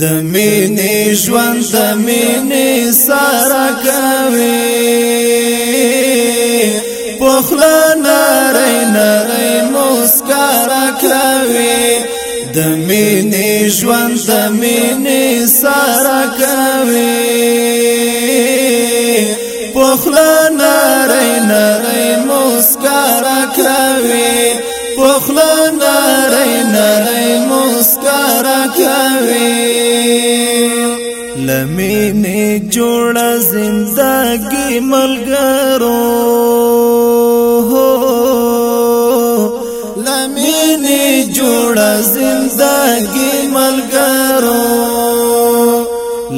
د مینې ژوند د مینې سره کوي پخلا نری نری مسکرا کوي د مینې ژوند د مینې سره کوي پخلا نری نری مسکرا کوي پخلا نړۍ نړۍ مسکارا کوي لمینه جوړ زندګي ملګرو لمینه جوړ زندګي ملګرو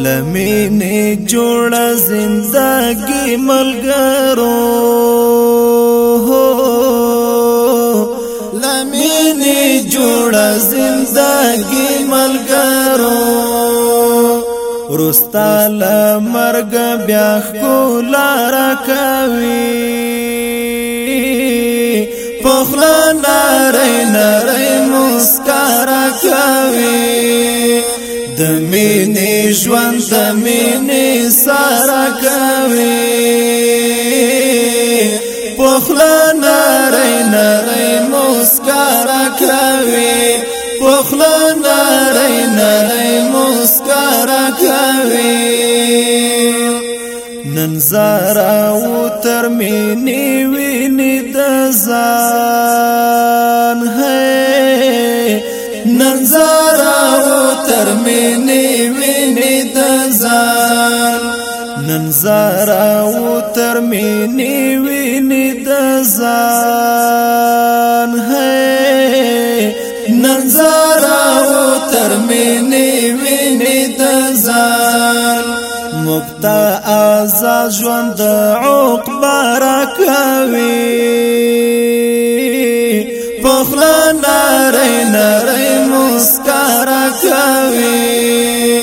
لمینه جوړ زندګي ملګرو وړه زندګي ملګرو رستا له مرګ بیا خولا را کوي پخلا نری نری مسکارا کوي د مینې ژوند د مینې سارا کوي پخلا نری نری پخلا نړۍ نړۍ مسکرا کوي نن زارا او تر مې نیوي د ځان هي نن زارا او تر مې نیوي د ځان نن زارا او تر مې نیوي د ځان نن زارو تر مینه وینه د زار مقتا آزاد ژوند عقبه را کوي پخلا نری نری مسکارا کوي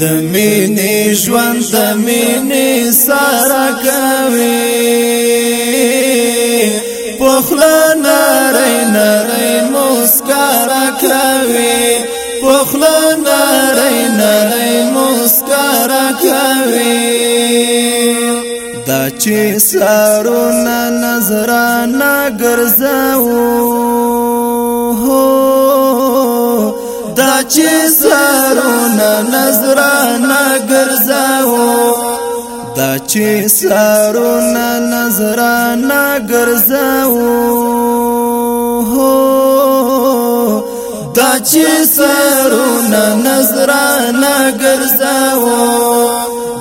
د مینې ژوند د مینې سارا کوي پخلا نری نری مسکارا کوي پخلا نری نری مسکارا کوي دا چې سارو نه نظر نه ګرځاو دا چې سارو نه نظر نه ګرځاو چې سارونه نظرانه ګرځاو دا چې سارونه نظرانه ګرځاو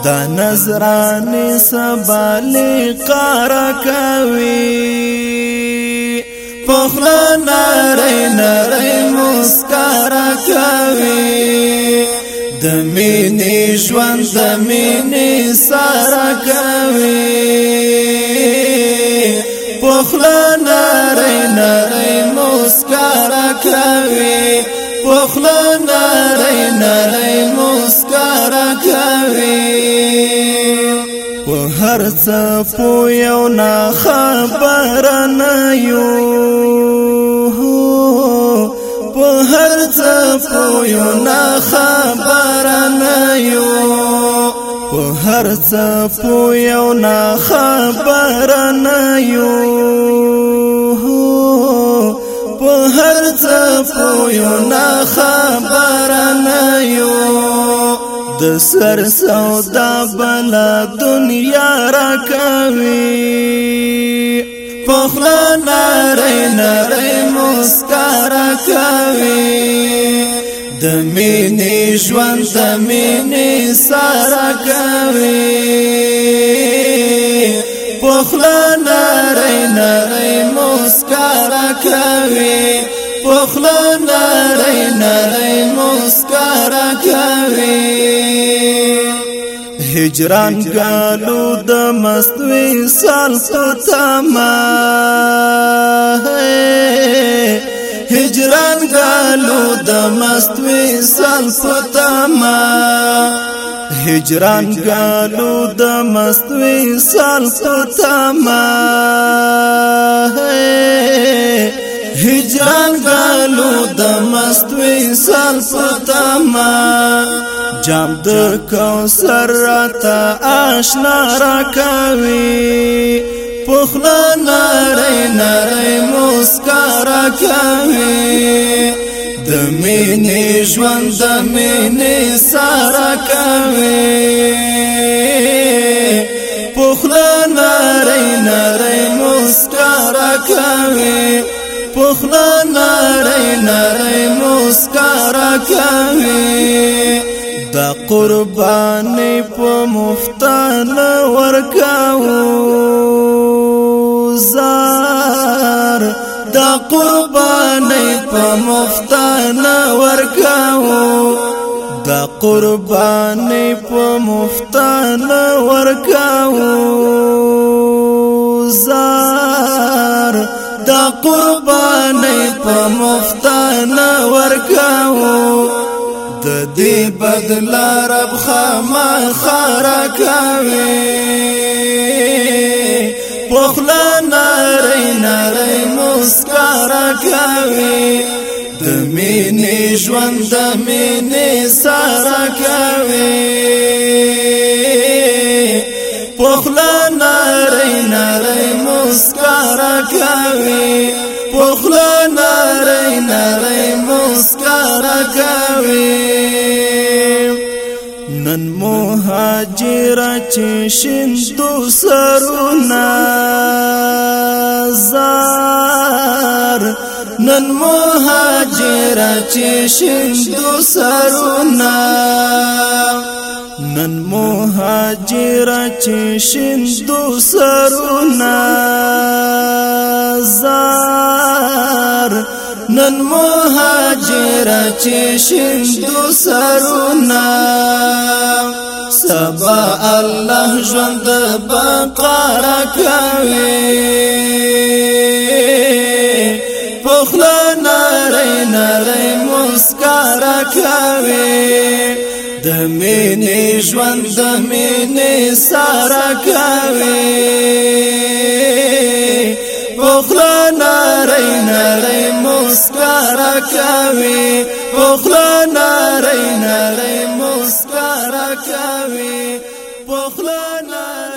دا نظرانه سباله قار کوي پخلا نارې نارې مسکار کوي مینې ژوند د مینې سره کوي پخلا نری نری مسکرا کوي پخلا نری نری مسکرا کوي په هر څه په یو نه خبر نه یو هر څه پویو نه خبر نه یو په هر څه پویو نه خبر نه یو په هر څه پویو نه خبر نه یو د سر سودا بلا دنیا را کوي خلا نری نری مسکارا کوي د مینې ژوند د مینې سارا کوي په خلا نری نری مسکارا کوي په خلا نری نری مسکارا کوي هجران غالو د مست وصال پتما هجران غالو د مست وصال پتما هجران غالو د مست وصال پتما هجران غالو د مست وصال پتما جام د کوثر راته آشنا راکوي پخلا نری نری مسکارا کوي د مینې ژوند د مینې سارا کوي پخلا نری نری مسکارا کوي پخلا نری نری مسکارا کوي دا قرباني په مفتان ورکاو زار دا قرباني په مفتان ورکاو دا قرباني په مفتان ورکاو زار دا قرباني په مفتان ورکاو د دې بدل رب خما خارا کوي پخلا نری نری مسکارا کوي د مینې ژوند د مینې سارا کوي پخلا نری نری مسکارا کوي پخلا نری نری راکوي نن مهاجر چې شندو سرونه زار نن مهاجر چې شندو سرونه نن مهاجر چې شندو سرونه زار نن مهاجر سره چې شندو سرونا سبا الله ژوند بقا را کوي پخلا نری نری مسکارا کوي د مینې ژوند د مینې سارا کوي پخلا نری نری راکوي پخلا ناري ناري مسکا راکوي پخلا ناري